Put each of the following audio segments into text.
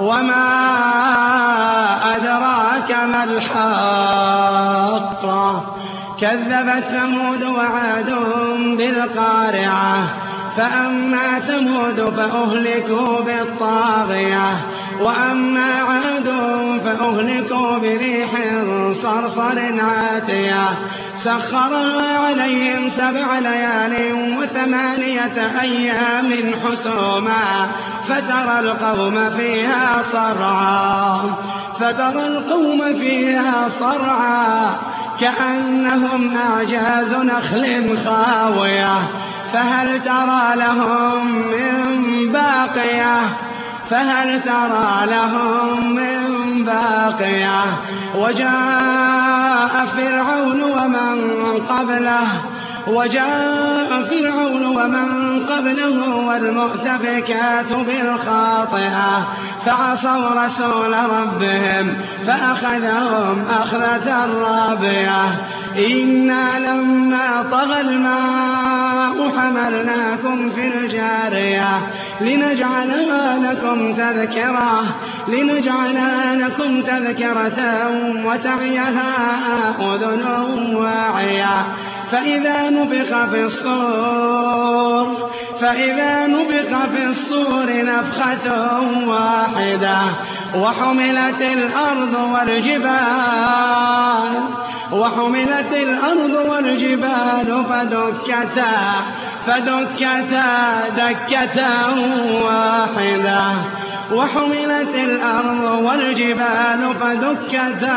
وما أدراك ما الحاقة كذبت ثمود وعاد بالقارعة فأما ثمود فأهلكوا بالطاغية وأما عاد فأهلكوا بريح صرصر عاتية سخرها عليهم سبع ليال وثمانية أيام حسوما فترى القوم فيها صرعا. فترى القوم فيها صرعا. كأنهم أعجاز نخل خاوية. فهل ترى لهم من باقية؟ فهل ترى لهم من باقية؟ وجاء فرعون ومن قبله. وجاء فرعون ومن قبله والمؤتفكات بالخاطئة فعصوا رسول ربهم فأخذهم أخذة رابية. إنا لما طغى الماء حملناكم في الجارية لنجعلها لكم تذكرة لنجعلها لكم تذكرة وتعيها أذن واعية. فإذا نفخ في الصور فإذا نفخ في الصور نفخة واحدة وحملت الأرض والجبال وحملت الأرض والجبال فدكتا فدكتا دكة واحدة وحملت الأرض والجبال فدكتا.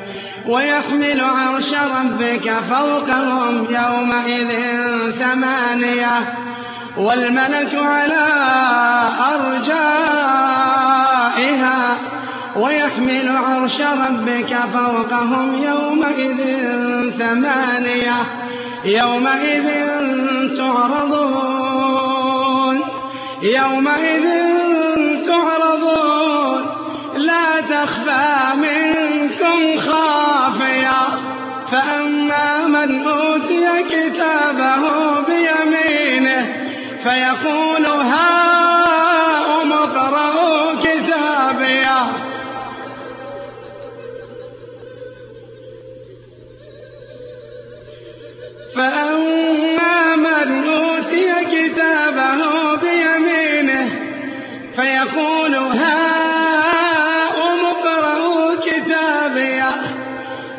ويحمل عرش ربك فوقهم يومئذ ثمانية والملك على أرجائها. ويحمل عرش ربك فوقهم يومئذ ثمانية يومئذ تعرضون. يومئذ فيقول هاؤم اقرءوا كتابيه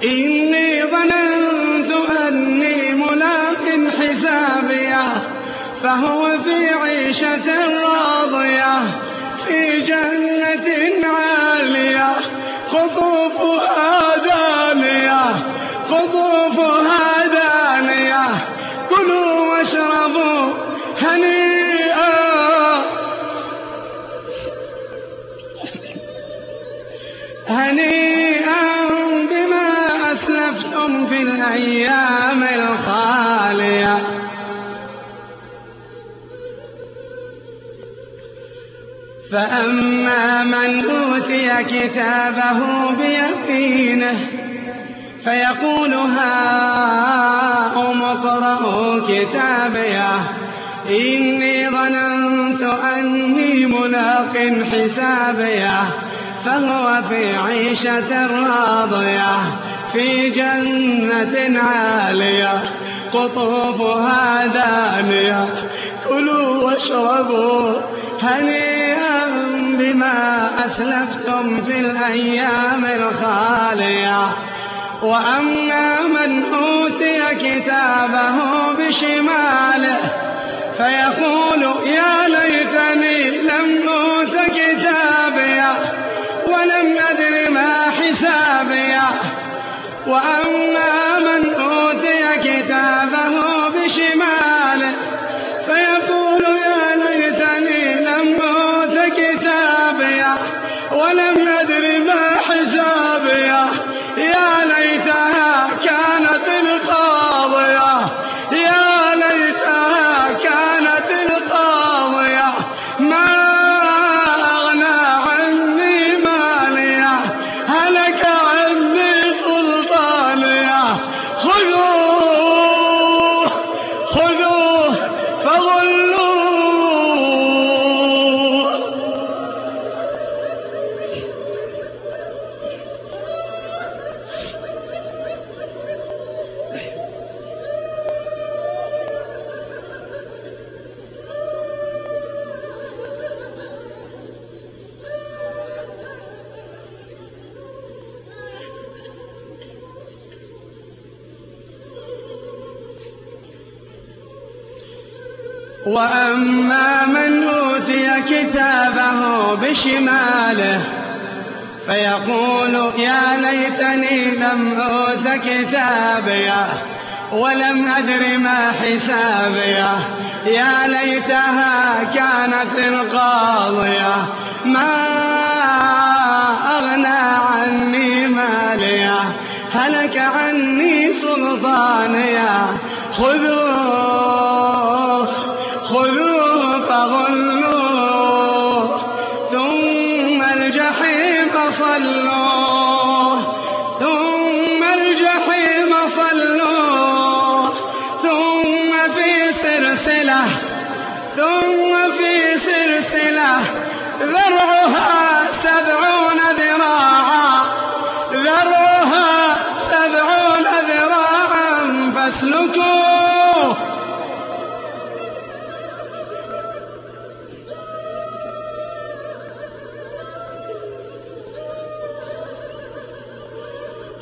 إني ظننت أني ملاق حسابيه فهو في عيشة راضية في جنة عالية قطوفها دانية قطوفها فأما من أوتي كتابه بيمينه فيقول هاؤم اقرءوا كتابيه إني ظننت أني ملاق حسابيه فهو في عيشة راضية في جنة عالية قطوفها دانية كلوا واشربوا هنيئا بما أسلفتم في الأيام الخالية. وأما من أوتي بشماله فيقول يا ليتني لم أوت كتابيه ولم أدر ما حسابيه وأما من أوتي كتابه بشماله خذوه وأما من أوتي كتابه بشماله فيقول يا ليتني لم أوت كتابيه ولم أدر ما حسابيه. يا ليتها كانت القاضية. ما أغنى عني ماليه. هلك عني سلطانيه. خذوه خذوه فغلوه ثم الجحيم صلوه ثم الجحيم صلوه ثم في سلسلة ثم في سلسلة ذرعها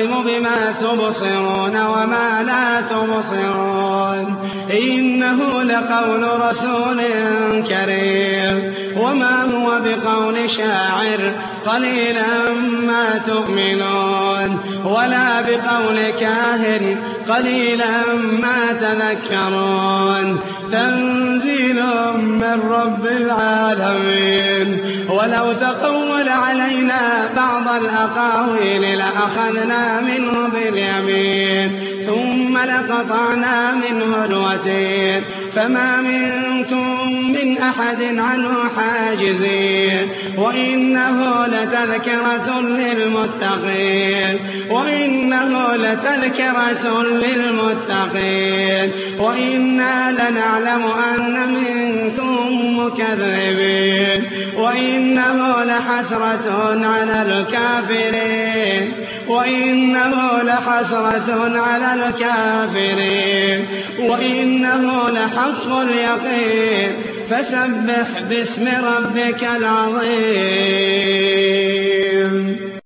أقسم بما تبصرون وما لا تبصرون. إنه لقول رسول كريم. وما هو بقول شاعر قليلا ما تؤمنون. ولا بقول كاهن قليلا ما تذكرون. تنزيل من رب العالمين. ولو تقول علينا بعض الأقاويل لأخذنا منه باليمين. ثم لقطعنا منه الوتين فما منكم من أحد عنه حاجزين. وإنه لتذكرة للمتقين وإنه لتذكرة للمتقين. وإنا لنعلم أن منكم مكذبين. وإنه لحسرة على الكافرين. وإنه لحسرة على الكافرين. وإنه لحق اليقين. فسبح باسم ربك العظيم.